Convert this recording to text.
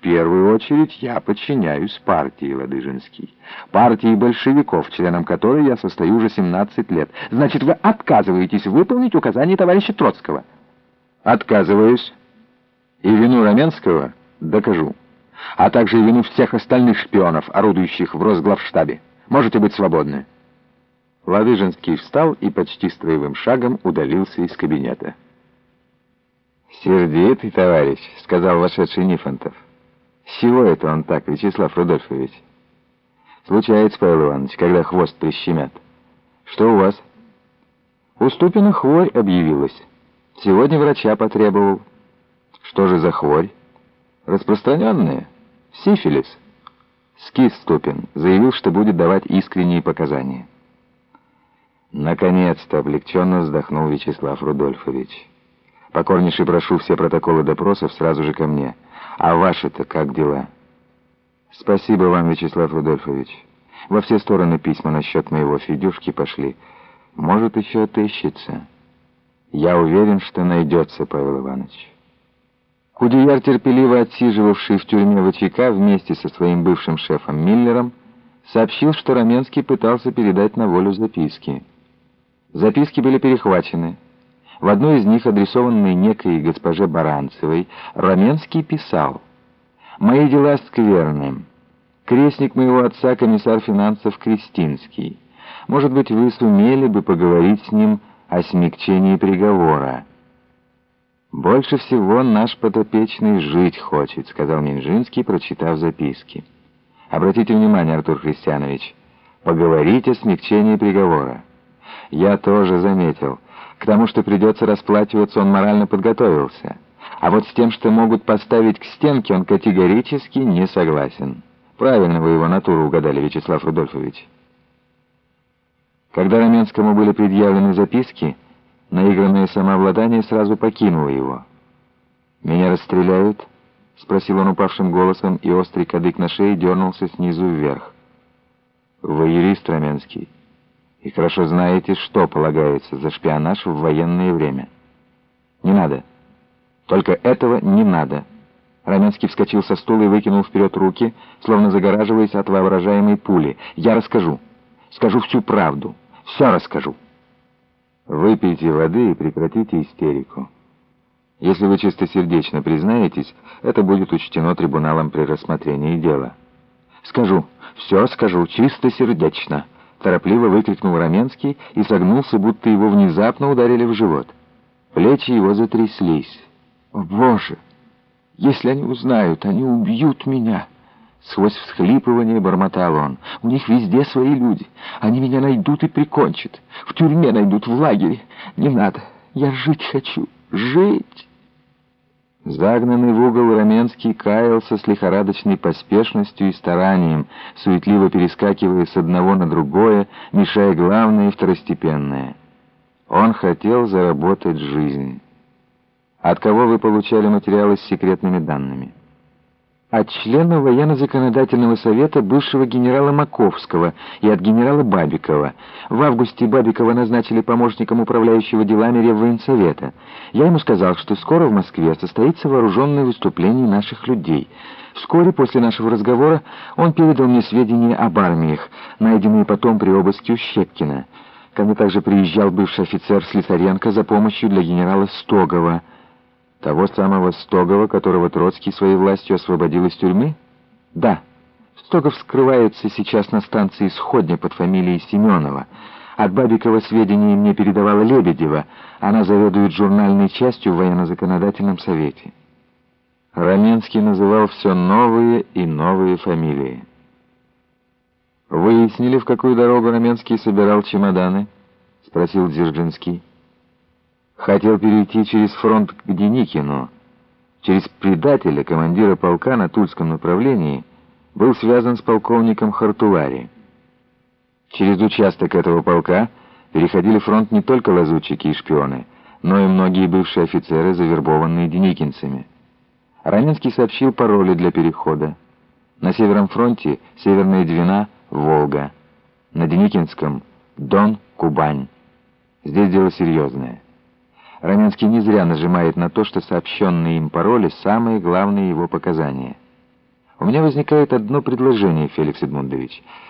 первую очередь я подчиняюсь партии, Ладыжинский. Партии большевиков, членом которой я состою уже 17 лет. Значит, вы отказываетесь выполнить указания товарища Троцкого? Отказываюсь. И вину Раменского докажу. А также и вину всех остальных шпионов, орудующих в Росглавштабе. Можете быть свободны. Ладыжинский встал и почти строевым шагом удалился из кабинета. «Сердитый товарищ», — сказал вошедший Нифонтов. «С чего это он так, Вячеслав Рудольфович?» «Случается, Павел Иванович, когда хвост прищемят. Что у вас?» «У Ступина хворь объявилась. Сегодня врача потребовал». «Что же за хворь?» «Распространенная. Сифилис». Скис Ступин заявил, что будет давать искренние показания. Наконец-то облегченно вздохнул Вячеслав Рудольфович. Покорнейше прошу все протоколы допросов сразу же ко мне. А ваши-то как дела? Спасибо вам, Вячеслав Рудольфович. Во все стороны письма насчет моего Федюшки пошли. Может, еще отыщется. Я уверен, что найдется, Павел Иванович. Кудеяр, терпеливо отсиживавший в тюрьме ВЧК вместе со своим бывшим шефом Миллером, сообщил, что Раменский пытался передать на волю записки. Записки были перехвачены. В одной из них, адресованной некой госпоже Баранцевой, Раменский писал «Мои дела скверны. Крестник моего отца, комиссар финансов Кристинский. Может быть, вы сумели бы поговорить с ним о смягчении приговора». «Больше всего наш подопечный жить хочет», — сказал Минжинский, прочитав записки. «Обратите внимание, Артур Христианович, поговорить о смягчении приговора». Я тоже заметил. К тому, что придется расплачиваться, он морально подготовился. А вот с тем, что могут поставить к стенке, он категорически не согласен. Правильно вы его натуру угадали, Вячеслав Рудольфович. Когда Раменскому были предъявлены записки, наигранное самообладание сразу покинуло его. «Меня расстреляют?» — спросил он упавшим голосом, и острый кадык на шее дернулся снизу вверх. «Вы юрист, Раменский?» И хорошо знаете, что полагается за шпионаж в военное время. Не надо. Только этого не надо. Раменский вскочил со стула и выкинул вперед руки, словно загораживаясь от воображаемой пули. «Я расскажу. Скажу всю правду. Все расскажу». «Выпейте воды и прекратите истерику. Если вы чистосердечно признаетесь, это будет учтено трибуналом при рассмотрении дела». «Скажу. Все скажу. Чистосердечно». Торопливо выкрикнул Раменский и согнулся, будто его внезапно ударили в живот. Плечи его затряслись. «О, Боже! Если они узнают, они убьют меня!» Сквозь всхлипывание бормотал он. «У них везде свои люди. Они меня найдут и прикончат. В тюрьме найдут, в лагере. Не надо. Я жить хочу. Жить!» Загнанный в угол Раменский каялся с лихорадочной поспешностью и старанием, суетливо перескакивая с одного на другое, мешая главное и второстепенное. Он хотел заработать жизнь. От кого вы получали материалы с секретными данными? От члена военно-законодательного совета бывшего генерала Маковского и от генерала Бабикова. В августе Бабикова назначили помощником управляющего делами Реввоенсовета. Я ему сказал, что скоро в Москве состоится вооруженное выступление наших людей. Вскоре после нашего разговора он передал мне сведения об армиях, найденные потом при обыске у Щепкина. Ко мне также приезжал бывший офицер Слесаренко за помощью для генерала Стогова. Того самого Стогова, которого Троцкий своей властью освободил из тюрьмы? Да. Стогов скрывается сейчас на станции Сходня под фамилией Семенова. От Бабикова сведения мне передавала Лебедева. Она заведует журнальной частью в военно-законодательном совете. Раменский называл все новые и новые фамилии. «Выяснили, в какую дорогу Раменский собирал чемоданы?» — спросил Дзержинский. Хотел перейти через фронт к Деникину. Через предателя, командира полка на Тульском направлении, был связан с полковником Хартулари. Через участок этого полка переходили фронт не только лазутчики и шпионы, но и многие бывшие офицеры, завербованные деникинцами. Ранинский сообщил пароли для перехода. На Северном фронте Северная Двина, Волга. На Деникинском Дон, Кубань. Здесь дело серьезное. Раменский не зря нажимает на то, что сообщенные им пароли — самые главные его показания. У меня возникает одно предложение, Феликс Эдмундович.